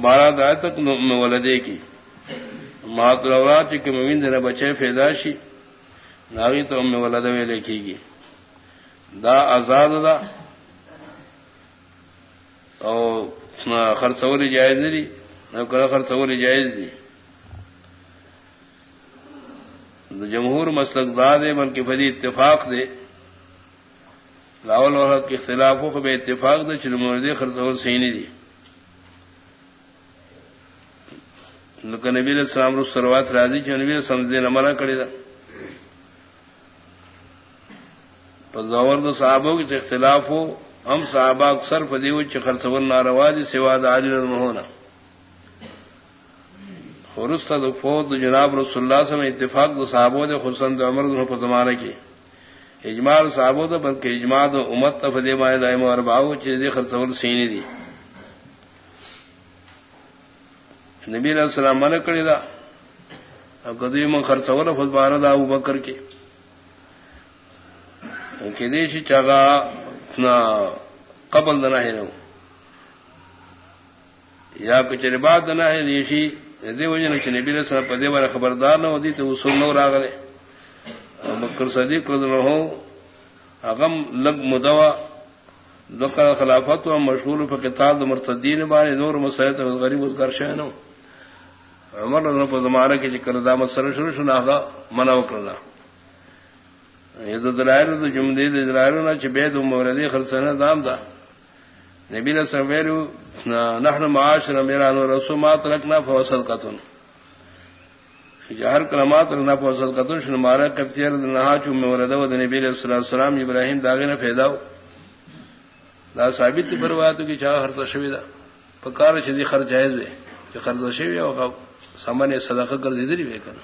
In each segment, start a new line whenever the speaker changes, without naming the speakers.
بارہ دائے تک ولدے کی. مہاترات کی موین دن بچے فیداشی ناگی تو ام ولد میں لکھی گی دا آزاد دا او خرچوری جائز دی. خرچوری جائز دی؟ جمہور مسلک دا دے بلکہ فری اتفاق دے لاول وقت کے اختلافوں کو بے اتفاق دے چل مردے خرچور سینی دی. نبی السلام رو سروات راضی چ نبی سمجھے نہ منع کرے دا پزور دو صحابوں کی اختلاف ہو ہم صحابہ اکثر فدیو چخر سور نارواز سوا داری رضم ہونا خرست فوت جناب رسول اللہ سے اتفاق دو صحابوں دے خرسند عمر دنوں پر زمانہ کی اجماع صحابوں دو بلکہ اجماع دو امت تفدی مائے دائم و ارباؤ چیزیں خرسور سینی دی نبی علیہ السلام منع کری دا. کدی من خرچور خود بارہ دا ابو بکر کے دیشی چاگا قبل دنا ہے نو یا کچری بات دنا ہے دیشی دے وجہ نہ نبی علیہ السلام پدے بارہ خبردار نہ ہوتی تو اصول نو راغلے بکر صدیق رضی اللہ اغم لگ مدوا دکا خلافت و مشغول پر مرتدین بارے نور مسیت غریب اس گرشہ نو عمر رضی اللہ زمانہ کی ذکر دا مسئلہ شروع شنا گا منع کرنا یہ تو دلائل تو جمدی دلائل نہ چبید موردی خرسنہ دام دا. نبی نے سویر نحن معاشر میرا نو رسومات رکھنا فوصل قتن جہر کلمات رکھنا فوصل قتن شن مارا کفتیر نہا چو مورد و نبی علیہ الصلوۃ ابراہیم داغے نہ پیدا دا ثابت برواتو کی چاہ ہر تشویدا پکار چھ خرچ جائز ہے کہ خرچ شوی او سمن صدقہ کر دی دی کنا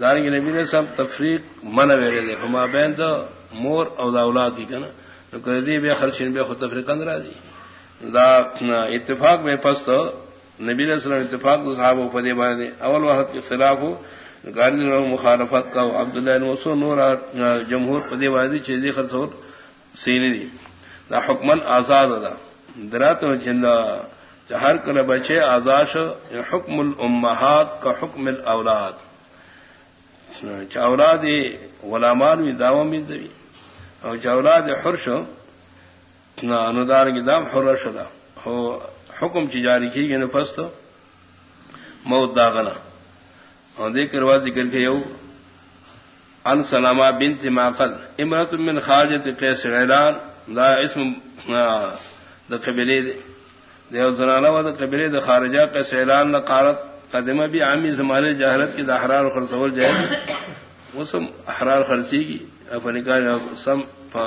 دارنگ نبی نے سب تفریق من ویرے دے۔ ہما بین تو مور او دا اولاد کی کنا۔ تو کر دی بے خرچین بے خود تفریق اندر راضی۔ دا اتفاق میں پس تو نبی علیہ السلام اتفاق تو صحابہ کو دے باندے۔ اول وقت کے خلاف ہو، گاڑی مخالفت کا عبداللہ بن مسعود نور جمہور پدے وادی چیزیں خرچ ہو سینی دی۔ دا حکمن آزاد دا۔ درات جنہ ہر کل بچے آزاش حکم الامہات کا حکم الاولاد۔ چاولاد غلامان بھی داو بھی دوی اور چاولاد حرش اندار کی دام حرش دا۔ ہو حکم چی جاری کی گئی نفست موت داغنا اور دیکھ کر ذکر کے یو، ان سلامہ بنت ماقل امرت من خارجت قیس غیلان، دا اسم دا قبلی دے۔ دیو زنانا و دا قبیلے دا خارجہ کا سیلان نہ قارت. قدمہ بھی عامی زمانے جہرت کی دا حرار خرسول جائے وہ سم احرار خرچی کی اپنی سم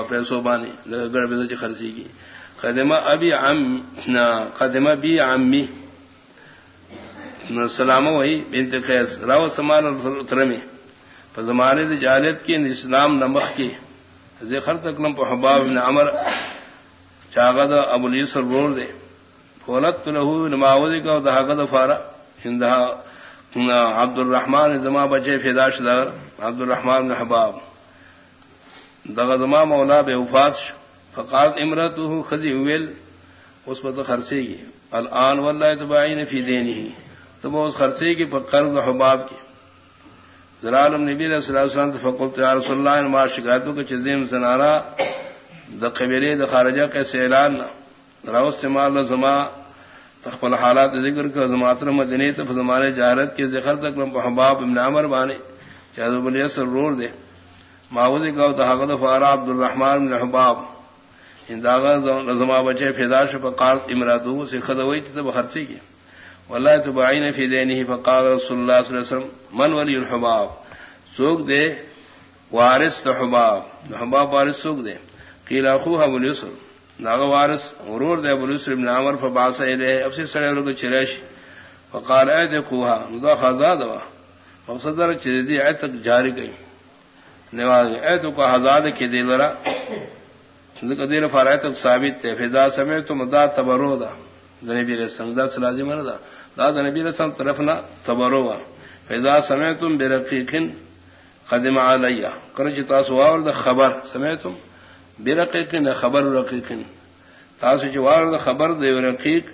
پیسوں بانی گڑ بے خرچی کی قدمہ ابھی عام قدمہ بھی عامی سلام وہی بنت خیس راو سمان اترمی زمانے جالت کی اسلام نمک کی ذکر تکلم پہ حباب ابن عمر چاغد ابو لیسر رور دے فولت له نماوزی کا دہاغت فارا ہندہ عبد الرحمان زما بچے فداش دار عبد الرحمان حباب. دغ زما مولا بے وفات فقالت امرته خزی ویل اس پر تو خرچے گی الان واللہ تبعین فی دینی تم اس خرچے کی پر قرض حباب کی زلالم نبی علیہ الصلوۃ والسلام فقلت یا رسول اللہ ما شکایتوں کے چیزیں سنارا د قبیلے د خارجہ کیسے اعلان نہ راوس مال زما تخفل حالات ذکر کا زماتر مدنی تو زمانے جہارت کے ذکر تک حباب ابن عمر بانے چاہد بلیسر رور دے ماوزی کا تحقت فارا عبد الرحمان بن حباب. یعنی ہنداغا زما بچے فداش فقال امراتو سے خدوئی تب خرچی کی واللہ تبعین فی دینی فقال رسول اللہ صلی اللہ علیہ وسلم، من ولی الحباب؟ سوک دے وارث حباب. حباب وارث سوک دے قیل اخوها ابو اليسر. ناغ وارث غرور دے ابو الاسر ابن عمر فباس الے اب سے سڑے لوگ چرش فقال، اے دیکھوها ندا خزا دوا مقصد در چیز دی، اے تک جاری گئی۔ نواز اے تو کا ہزاد کی دل را ذکر دیر فرائے تک ثابت تے۔ فضا سمے تو مدا تبرو دا۔ نبی رسول دا لازم دا۔ دا نبی رسول طرف نہ تبرو فضا سمے تم برقیقن قدم علیہ۔ کرج تاسو اور دا خبر، سمے تم بے رقیق نہ خبر رقیق تاسو جوار دا خبر دے رقیق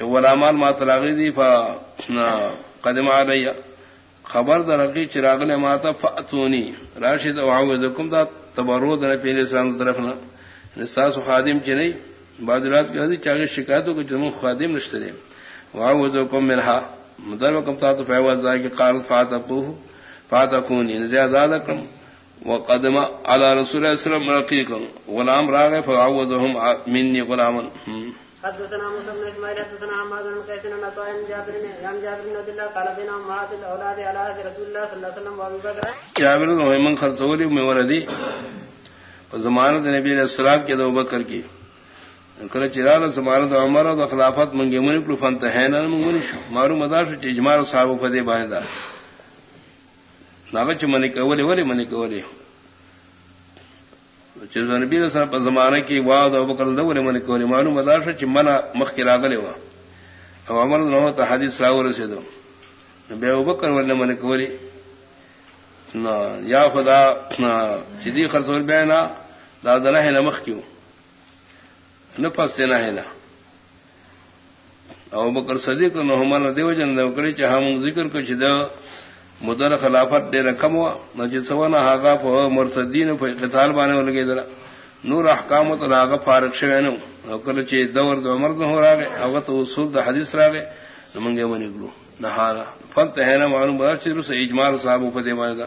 غلامان ما تراغی دی فا قدم علیہ. خبر درقی چراغ نے ماتا فاتونی راشد وعوذکم دا تبرود نبی علیہ السلام طرف نہ نستاس خادم چنئی بادرات کی حدیث چاہے شکایتوں کو جنم خادم نشتے دے وعوذکم منہا. مدر وکم تا تو فیواز دا کہ قال فاتقوه، فاتقونی. زیادہ لکم وقدم على رسول الله صلى الله عليه وسلم غلام راغ فعوذهم مني غلاما.
حدثنا موسى بن اسماعيل حدثنا عماد بن قيس بن عطاء بن جابر بن جابر بن عبد الله قال امهات الاولاد على عهد رسول الله صلى الله عليه وسلم وابي بكر.
جابر بن من خرطولي من ولدي. زمانت نبی علیہ السلام کے دو بکر کی کل چرال زمانت عمر خلافت منگے من کلو فنت ہے نہ منگونی شو مارو مدار شو فدی باندھا ناغچ منی کولی ولی منی کولی چیز نبی رسول پر زمانہ کی واد او بکر دو ولی منی کولی معلوم مدار شو چی منا مخی راغلی وا او عمر نو تا حدیث راو رسیدو نبی او بکر ولی منی کولی نا یا خدا چیدی خرسول بینا دا دنہ ہے نمخ کیوں نفس دینا ہے نا او بکر صدیق نو ہمان دیو جن دو کری چاہا من ذکر کو چی دو مدر خلافت دے رقم ہوا نہ سونا ہاگا مرتدین قتال بانے لگے ذرا نور احکام تو راغ فارق شوینو کل چی دور دو مرد ہو رہا گئے اوت اصول دا حدیث را گئے منگے منی گلو نہ فنت ہے نا معلوم بڑا چیز سے اجمال صاحب پتے مانے دا.